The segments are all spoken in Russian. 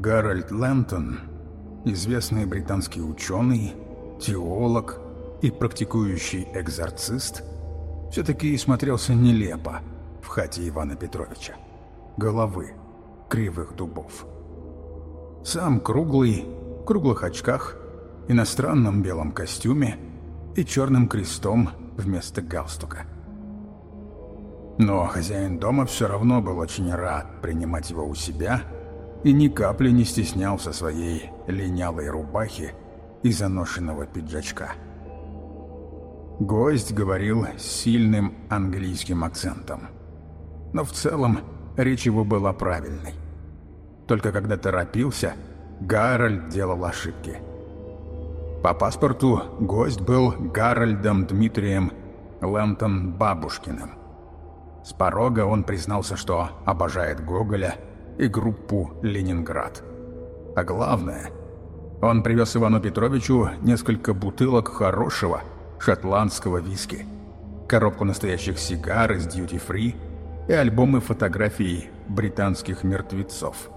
Гарольд Лэмптон, известный британский ученый, теолог и практикующий экзорцист, все-таки смотрелся нелепо в хате Ивана Петровича. Головы кривых дубов. Сам круглый, в круглых очках, иностранном белом костюме и черным крестом вместо галстука. Но хозяин дома все равно был очень рад принимать его у себя и ни капли не стеснялся своей линялой рубахи и заношенного пиджачка. Гость говорил с сильным английским акцентом. Но в целом речь его была правильной. Только когда торопился, Гарольд делал ошибки. По паспорту гость был Гарольдом Дмитрием Лэнтон Бабушкиным. С порога он признался, что обожает Гоголя и группу «Ленинград». А главное, он привез Ивану Петровичу несколько бутылок хорошего шотландского виски, коробку настоящих сигар из дьюти-фри и альбомы фотографий британских мертвецов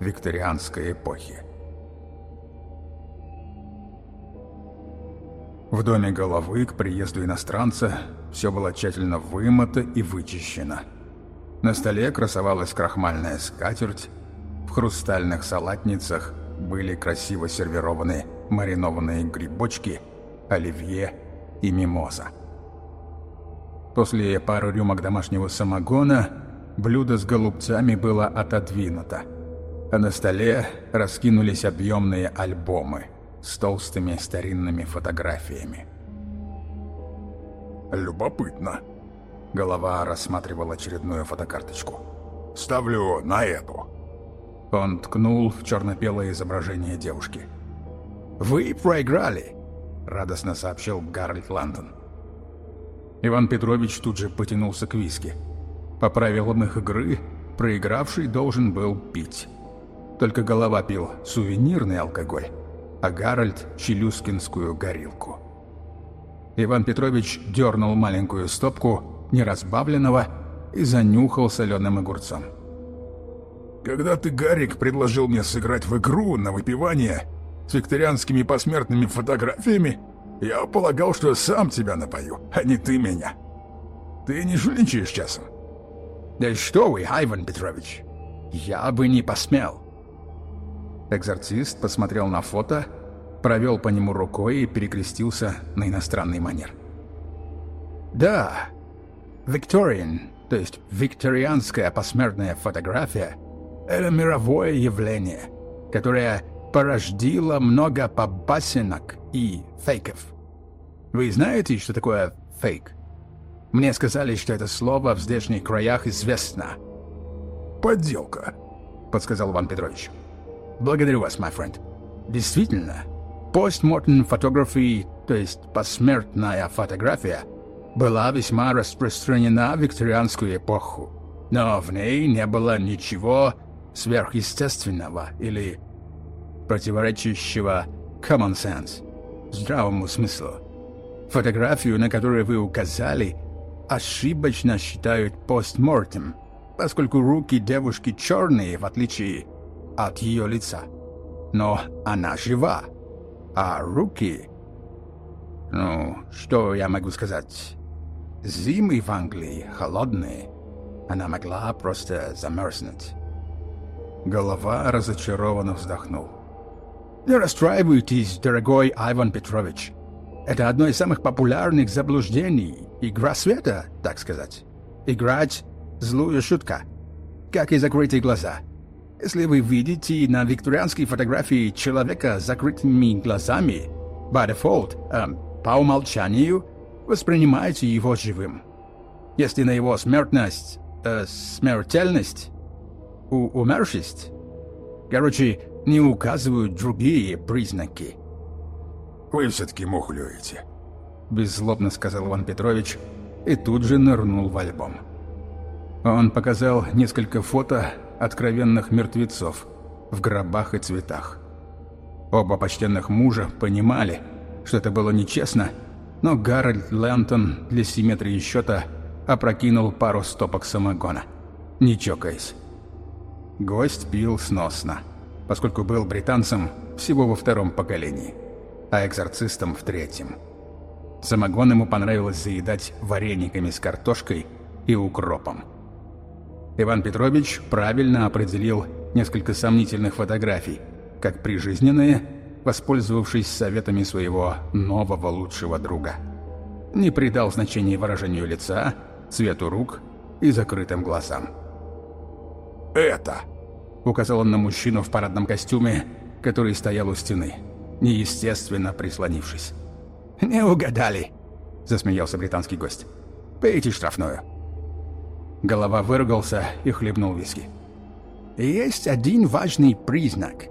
викторианской эпохи. В доме головы к приезду иностранца все было тщательно вымыто и вычищено. На столе красовалась крахмальная скатерть, в хрустальных салатницах были красиво сервированы маринованные грибочки, оливье и мимоза. После пары рюмок домашнего самогона блюдо с голубцами было отодвинуто, а на столе раскинулись объемные альбомы – с толстыми старинными фотографиями. «Любопытно». Голова рассматривал очередную фотокарточку. «Ставлю на эту». Он ткнул в черно-белое изображение девушки. «Вы проиграли», — радостно сообщил Гарольд Лондон. Иван Петрович тут же потянулся к виски. По правилам их игры, проигравший должен был пить. Только голова пил сувенирный алкоголь, а Гарольд — челюскинскую горилку. Иван Петрович дернул маленькую стопку неразбавленного и занюхал соленым огурцом. «Когда ты, Гарик, предложил мне сыграть в игру на выпивание с викторианскими посмертными фотографиями, я полагал, что сам тебя напою, а не ты меня. Ты не жульничаешь часом?» «Да что вы, Айван Петрович, я бы не посмел. Экзорцист посмотрел на фото, провел по нему рукой и перекрестился на иностранный манер. «Да, Викториан, то есть викторианская посмертная фотография, это мировое явление, которое порождило много побасенок и фейков. Вы знаете, что такое фейк? Мне сказали, что это слово в здешних краях известно. «Подделка», — подсказал Иван Петрович. Благодарю вас, my friend. Действительно, постмортем фотографии, то есть посмертная фотография, была весьма распространена в викторианскую эпоху. Но в ней не было ничего сверхъестественного или противоречащего common sense, здравому смыслу. Фотографию, на которую вы указали, ошибочно считают постмортем, поскольку руки девушки черные, в отличие от ее лица. Но она жива, а руки... Ну, что я могу сказать? Зимы в Англии холодные. Она могла просто замерзнуть. Голова разочарованно вздохнул. «Не расстраивайтесь, дорогой Айван Петрович. Это одно из самых популярных заблуждений. Игра света, так сказать. Играть — злую шутка. Как и закрытые глаза. Если вы видите на викторианской фотографии человека с закрытыми глазами, by default, эм, по умолчанию, воспринимаете его живым. Если на его смертность, э, смертельность, у умершесть, короче, не указывают другие признаки. «Вы все-таки мухлюете», — беззлобно сказал Иван Петрович и тут же нырнул в альбом. Он показал несколько фото откровенных мертвецов в гробах и цветах. Оба почтенных мужа понимали, что это было нечестно, но Гарольд Лэнтон для симметрии счета опрокинул пару стопок самогона, не чокаясь. Гость пил сносно. поскольку был британцем всего во втором поколении, а экзорцистом в третьем. Самогон ему понравилось заедать варениками с картошкой и укропом. Иван Петрович правильно определил несколько сомнительных фотографий, как прижизненные, воспользовавшись советами своего нового лучшего друга. Не придал значения выражению лица, цвету рук и закрытым глазам. «Это!» — указал он на мужчину в парадном костюме, который стоял у стены, неестественно прислонившись. «Не угадали!» — засмеялся британский гость. «Пейте штрафную!» Голова выругался и хлебнул виски. «Есть один важный признак,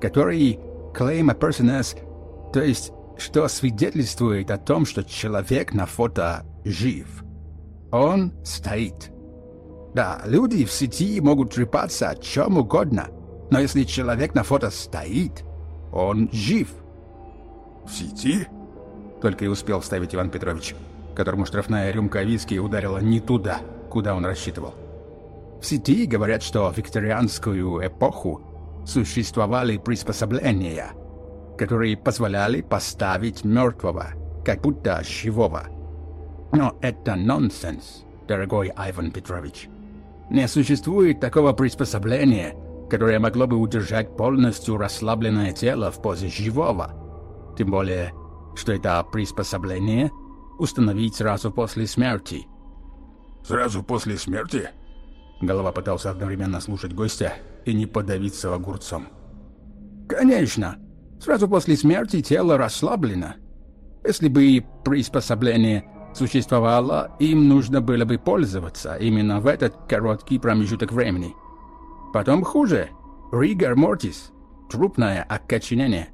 который claim a person as, то есть, что свидетельствует о том, что человек на фото жив. Он стоит. Да, люди в сети могут трепаться о чем угодно, но если человек на фото стоит, он жив. В сети? Только и успел вставить Иван Петрович, которому штрафная рюмка виски ударила не туда, куда он рассчитывал. В сети говорят, что викторианскую эпоху существовали приспособления, которые позволяли поставить мертвого, как будто живого. Но это нонсенс, дорогой Айван Петрович. Не существует такого приспособления, которое могло бы удержать полностью расслабленное тело в позе живого. Тем более, что это приспособление установить сразу после смерти. «Сразу после смерти?» Голова пытался одновременно слушать гостя и не подавиться огурцом. «Конечно. Сразу после смерти тело расслаблено. Если бы приспособление существовало, им нужно было бы пользоваться именно в этот короткий промежуток времени. Потом хуже. Ригор мортис. Трупное окоченение.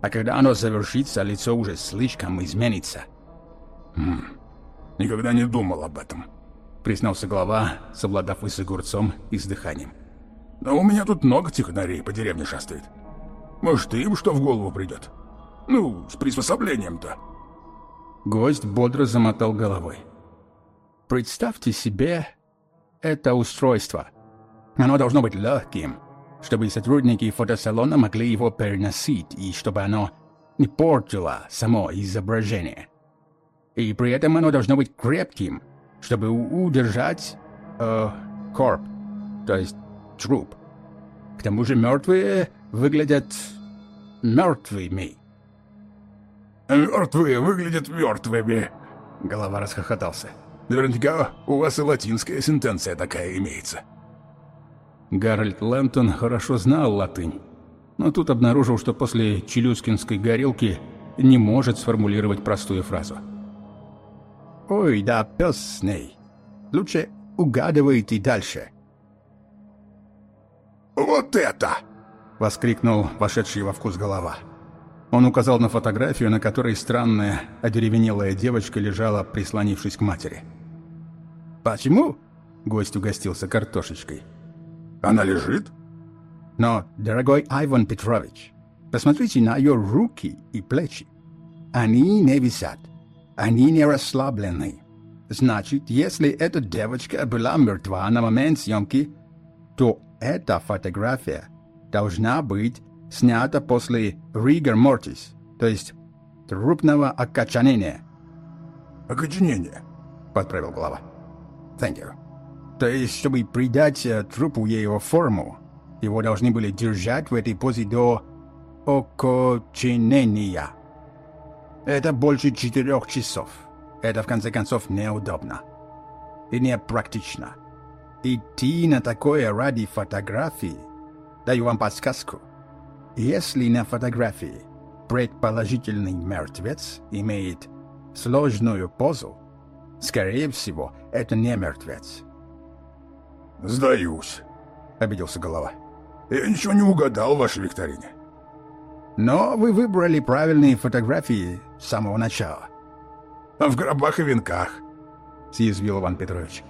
А когда оно завершится, лицо уже слишком изменится. Хм. Никогда не думал об этом. Признался глава, совладав и с огурцом, и с дыханием. Но у меня тут много технарей по деревне шастает. Может, им что в голову придет? Ну, с приспособлением-то. Гость бодро замотал головой. Представьте себе это устройство. Оно должно быть легким, чтобы сотрудники фотосалона могли его переносить и чтобы оно не портило само изображение. И при этом оно должно быть крепким, чтобы удержать э, корп, то есть труп. К тому же мертвые выглядят мертвыми. «Мертвые выглядят мертвыми!» Голова расхохотался. «Наверняка у вас и латинская сентенция такая имеется». Гарольд Лэнтон хорошо знал латынь, но тут обнаружил, что после челюскинской горелки не может сформулировать простую фразу. «Ой, да пес с ней. Лучше угадывайте дальше». «Вот это!» — воскликнул вошедший во вкус голова. Он указал на фотографию, на которой странная, одеревенелая девочка лежала, прислонившись к матери. «Почему?» — гость угостился картошечкой. «Она лежит?» «Но, дорогой Айван Петрович, посмотрите на ее руки и плечи. Они не висят, они не расслаблены. Значит, если эта девочка была мертва на момент съемки, то эта фотография должна быть снята после rigor mortis, то есть трупного окоченения. «Окоченение», — подправил глава. «Thank you». То есть, чтобы придать э, трупу его форму, его должны были держать в этой позе до окоченения. Это больше четырех часов. Это, в конце концов, неудобно. И непрактично. Идти на такое ради фотографии. Даю вам подсказку. Если на фотографии предположительный мертвец имеет сложную позу, скорее всего, это не мертвец. «Сдаюсь», — обиделся голова. «Я ничего не угадал в вашей викторине». «Но вы выбрали правильные фотографии с самого начала». «А в гробах и венках», — съязвил Иван Петрович.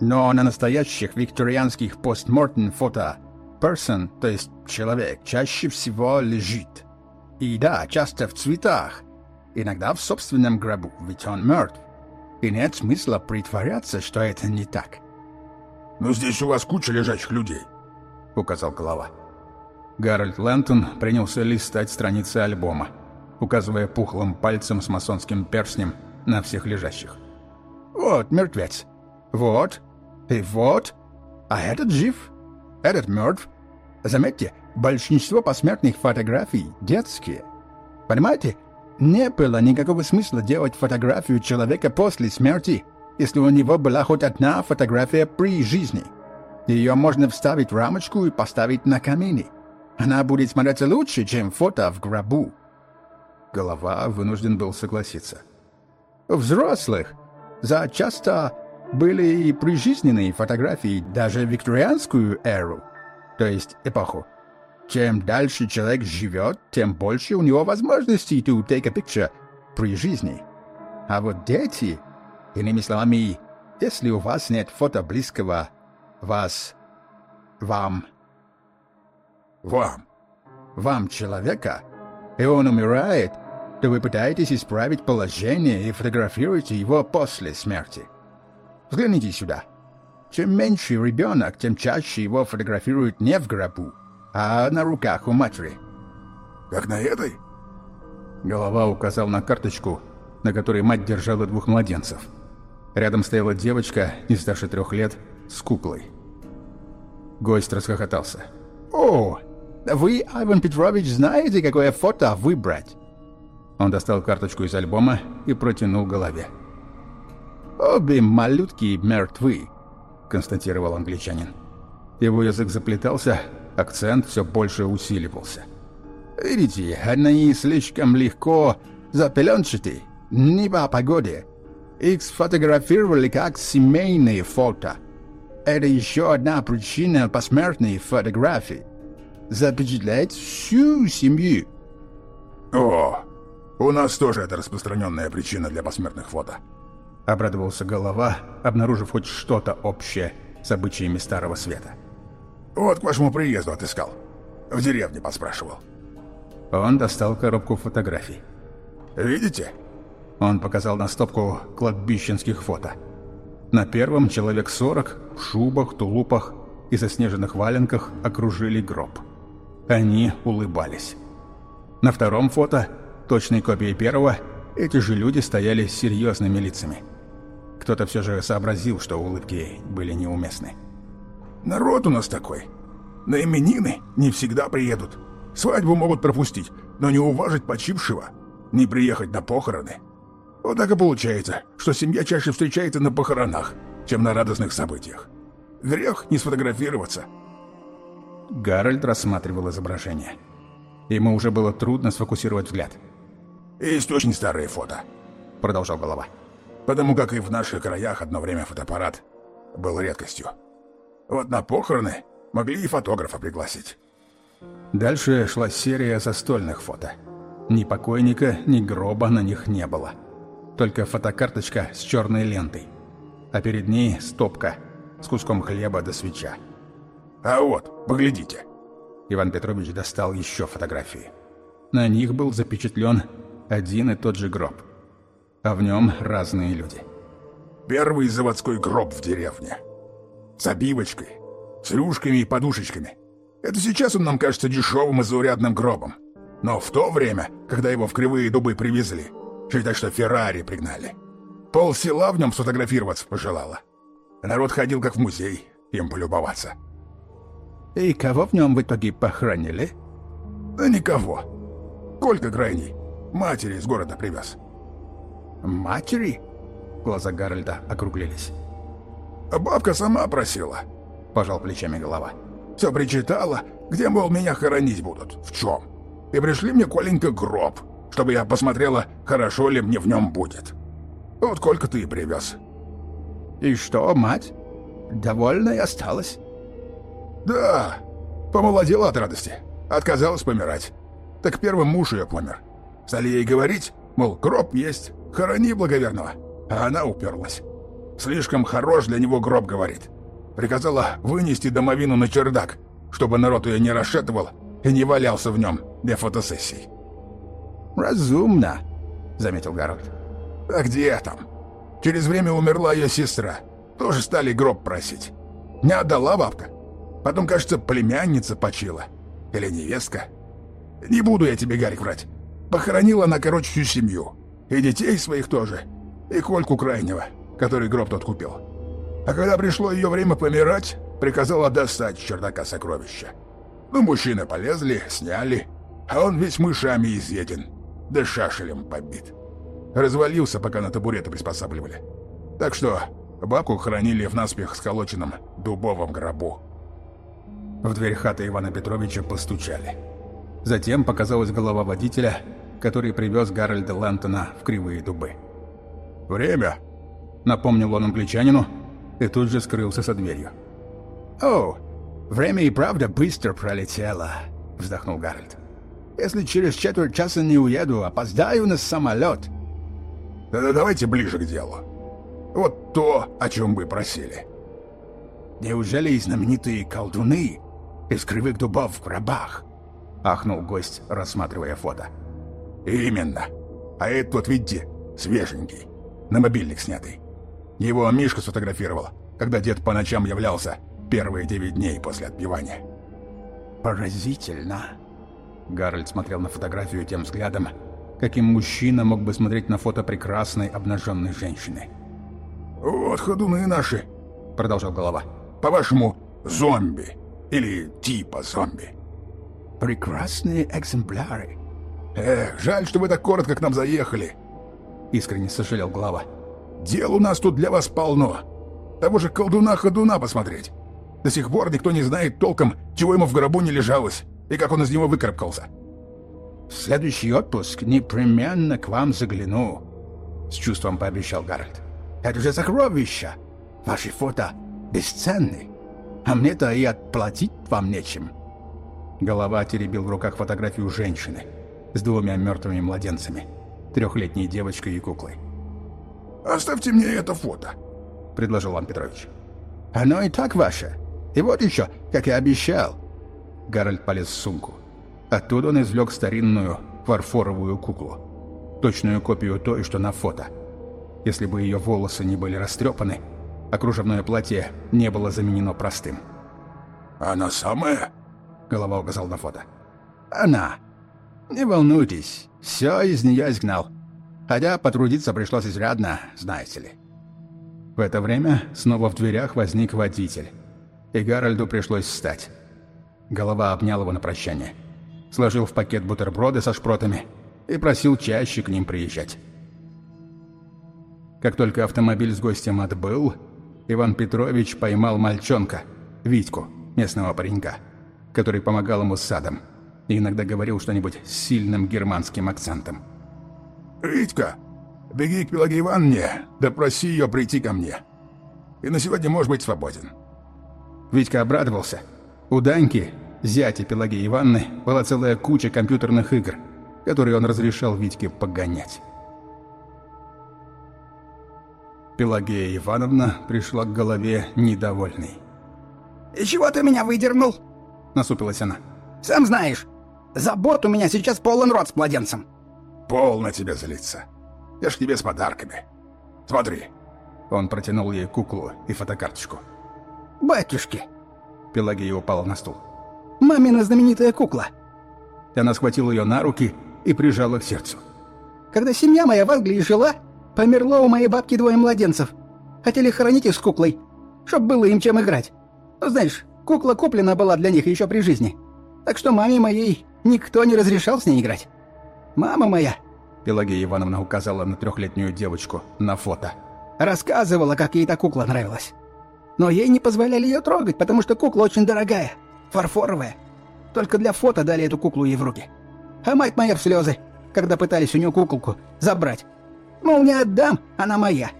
«Но на настоящих викторианских постмортем фото person, то есть человек, чаще всего лежит. И да, часто в цветах, иногда в собственном гробу, ведь он мертв. И нет смысла притворяться, что это не так. «Но здесь у вас куча лежачих людей», — указал голова. Гарольд Лэнтон принялся листать страницы альбома, указывая пухлым пальцем с масонским перстнем на всех лежащих. «Вот мертвец. Вот. И вот. А этот жив. Этот мертв. Заметьте, большинство посмертных фотографий детские. Понимаете, не было никакого смысла делать фотографию человека после смерти, если у него была хоть одна фотография при жизни. Ее можно вставить в рамочку и поставить на камине. Она будет смотреться лучше, чем фото в гробу. Голова вынужден был согласиться. Взрослых за часто были и прижизненные фотографии, даже викторианскую эру, то есть эпоху. Чем дальше человек живет, тем больше у него возможностей to take a picture при жизни. А вот дети, иными словами, если у вас нет фото близкого вас, вам, Вам. вам человека, и он умирает, то вы пытаетесь исправить положение и фотографируете его после смерти. Взгляните сюда. Чем меньше ребенок, тем чаще его фотографируют не в гробу, а на руках у матери. Как на этой? Голова указал на карточку, на которой мать держала двух младенцев. Рядом стояла девочка, не старше трех лет, с куклой. Гость расхохотался. «О, вы, Айван Петрович, знаете, какое фото выбрать?» Он достал карточку из альбома и протянул голове. «Обе малютки мертвы», — констатировал англичанин. Его язык заплетался, акцент все больше усиливался. «Видите, они слишком легко запеленчаты, не по погоде. Их сфотографировали как семейные фото. Это еще одна причина посмертной фотографии. Запечатлеть всю семью. О, у нас тоже это распространенная причина для посмертных фото. Обрадовался голова, обнаружив хоть что-то общее с обычаями Старого Света. Вот к вашему приезду отыскал. В деревне поспрашивал. Он достал коробку фотографий. Видите? Он показал на стопку кладбищенских фото. На первом человек сорок в шубах, тулупах и заснеженных валенках окружили гроб. Они улыбались. На втором фото, точной копией первого, эти же люди стояли с серьезными лицами. Кто-то все же сообразил, что улыбки были неуместны. Народ у нас такой. На именины не всегда приедут. Свадьбу могут пропустить, но не уважить почившего, не приехать на похороны. Вот так и получается, что семья чаще встречается на похоронах, чем на радостных событиях. Грех не сфотографироваться. Гарольд рассматривал изображение. Ему уже было трудно сфокусировать взгляд. Есть очень старые фото, продолжал голова. Потому как и в наших краях одно время фотоаппарат был редкостью. Вот на похороны могли и фотографа пригласить. Дальше шла серия застольных фото. Ни покойника, ни гроба на них не было. Только фотокарточка с черной лентой. А перед ней стопка с куском хлеба до свеча. А вот, поглядите. Иван Петрович достал еще фотографии. На них был запечатлен один и тот же гроб. А в нем разные люди. Первый заводской гроб в деревне. С обивочкой, с рюшками и подушечками. Это сейчас он нам кажется дешевым и заурядным гробом. Но в то время, когда его в кривые дубы привезли, считай, что Феррари пригнали. Пол села в нем сфотографироваться пожелала. Народ ходил как в музей, им полюбоваться. И кого в нем в итоге похоронили? Да никого. Колька крайний. Матери из города привез. Матери? Глаза Гарольда округлились. Бабка сама просила. Пожал плечами голова. Все причитала, где, мол, меня хоронить будут, в чем. И пришли мне, Коленька, гроб, чтобы я посмотрела, хорошо ли мне в нем будет. Вот сколько ты и привез. И что, мать? Довольна и осталась? Да, помолодела от радости. Отказалась помирать. Так первым муж ее помер. Стали ей говорить, мол, гроб есть, хорони благоверного. А она уперлась. Слишком хорош для него гроб, говорит. Приказала вынести домовину на чердак, чтобы народ ее не расшатывал и не валялся в нем для фотосессий. «Разумно», — заметил Гарольд. «А где там? Через время умерла ее сестра. Тоже стали гроб просить. Не отдала бабка. Потом, кажется, племянница почила. Или невестка? Не буду я тебе, Гарик, врать. Похоронила она, короче, всю семью. И детей своих тоже. И Кольку крайнего, который гроб тот купил. А когда пришло ее время помирать, приказала достать чердака сокровища. Ну, мужчины полезли, сняли, а он весь мышами изъеден, да шашелем побит. Развалился, пока на табуреты приспосабливали. Так что бабку хранили в наспех сколоченном дубовом гробу. В дверь хаты Ивана Петровича постучали. Затем показалась голова водителя, который привез Гарольда Лантона в Кривые Дубы. «Время!» — напомнил он англичанину и тут же скрылся со дверью. «О, время и правда быстро пролетело», — вздохнул Гарольд. «Если через четверть часа не уеду, опоздаю на самолет». «Тогда давайте ближе к делу. Вот то, о чем вы просили». «Неужели и знаменитые колдуны из кривых дубов в гробах?» — ахнул гость, рассматривая фото. «Именно. А это вот, видите, свеженький, на мобильник снятый. Его Мишка сфотографировал, когда дед по ночам являлся первые девять дней после отпевания. «Поразительно!» Гарольд смотрел на фотографию тем взглядом, каким мужчина мог бы смотреть на фото прекрасной обнаженной женщины. «Вот ходуны наши», — продолжал голова. «По-вашему, зомби. Или типа зомби». «Прекрасные экземпляры». «Эх, жаль, что вы так коротко к нам заехали», — искренне сожалел глава. «Дел у нас тут для вас полно. Того же колдуна-ходуна посмотреть. До сих пор никто не знает толком, чего ему в гробу не лежалось, и как он из него выкарабкался. «В следующий отпуск непременно к вам загляну», — с чувством пообещал Гарольд. «Это же сокровища! Ваши фото бесценны, а мне-то и отплатить вам нечем». Голова теребил в руках фотографию женщины с двумя мертвыми младенцами, трехлетней девочкой и куклой. «Оставьте мне это фото», — предложил Иван Петрович. «Оно и так ваше», и вот еще, как я обещал. Гарольд полез в сумку. Оттуда он извлек старинную фарфоровую куклу. Точную копию той, что на фото. Если бы ее волосы не были растрепаны, а кружевное платье не было заменено простым. «Она самая?» — голова указал на фото. «Она. Не волнуйтесь, все из нее изгнал. Хотя потрудиться пришлось изрядно, знаете ли». В это время снова в дверях возник водитель и Гарольду пришлось встать. Голова обнял его на прощание. Сложил в пакет бутерброды со шпротами и просил чаще к ним приезжать. Как только автомобиль с гостем отбыл, Иван Петрович поймал мальчонка, Витьку, местного паренька, который помогал ему с садом и иногда говорил что-нибудь с сильным германским акцентом. «Витька, беги к Пелаге Ивановне, да проси ее прийти ко мне. И на сегодня можешь быть свободен». Витька обрадовался. У Даньки, зятя Пелагеи Ивановны, была целая куча компьютерных игр, которые он разрешал Витьке погонять. Пелагея Ивановна пришла к голове недовольной. «И чего ты меня выдернул?» — насупилась она. «Сам знаешь, забот у меня сейчас полон рот с младенцем». «Полно тебе злиться. Я ж тебе с подарками. Смотри». Он протянул ей куклу и фотокарточку. «Батюшки!» Пелагея упала на стул. «Мамина знаменитая кукла!» Она схватила ее на руки и прижала к сердцу. «Когда семья моя в Англии жила, померло у моей бабки двое младенцев. Хотели хоронить их с куклой, чтоб было им чем играть. Ну, знаешь, кукла куплена была для них еще при жизни. Так что маме моей никто не разрешал с ней играть. Мама моя...» Пелагея Ивановна указала на трехлетнюю девочку на фото. «Рассказывала, как ей эта кукла нравилась. Но ей не позволяли ее трогать, потому что кукла очень дорогая, фарфоровая. Только для фото дали эту куклу ей в руки. А мать моя в слезы, когда пытались у нее куколку забрать. Мол, не отдам, она моя.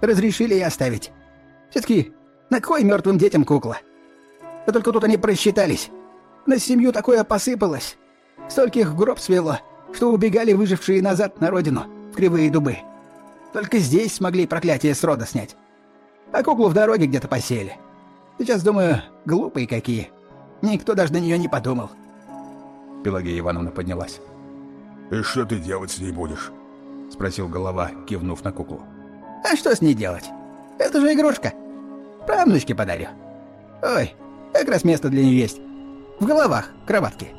Разрешили ей оставить. Все-таки, на кой мертвым детям кукла? Да только тут они просчитались. На семью такое посыпалось. Стольких гроб свело, что убегали выжившие назад на родину, в кривые дубы. Только здесь смогли проклятие с рода снять а куклу в дороге где-то посели. Сейчас, думаю, глупые какие. Никто даже на нее не подумал. Пелагея Ивановна поднялась. «И что ты делать с ней будешь?» Спросил голова, кивнув на куклу. «А что с ней делать? Это же игрушка. Правнучке подарю. Ой, как раз место для нее есть. В головах кроватки.